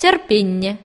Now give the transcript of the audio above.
терпение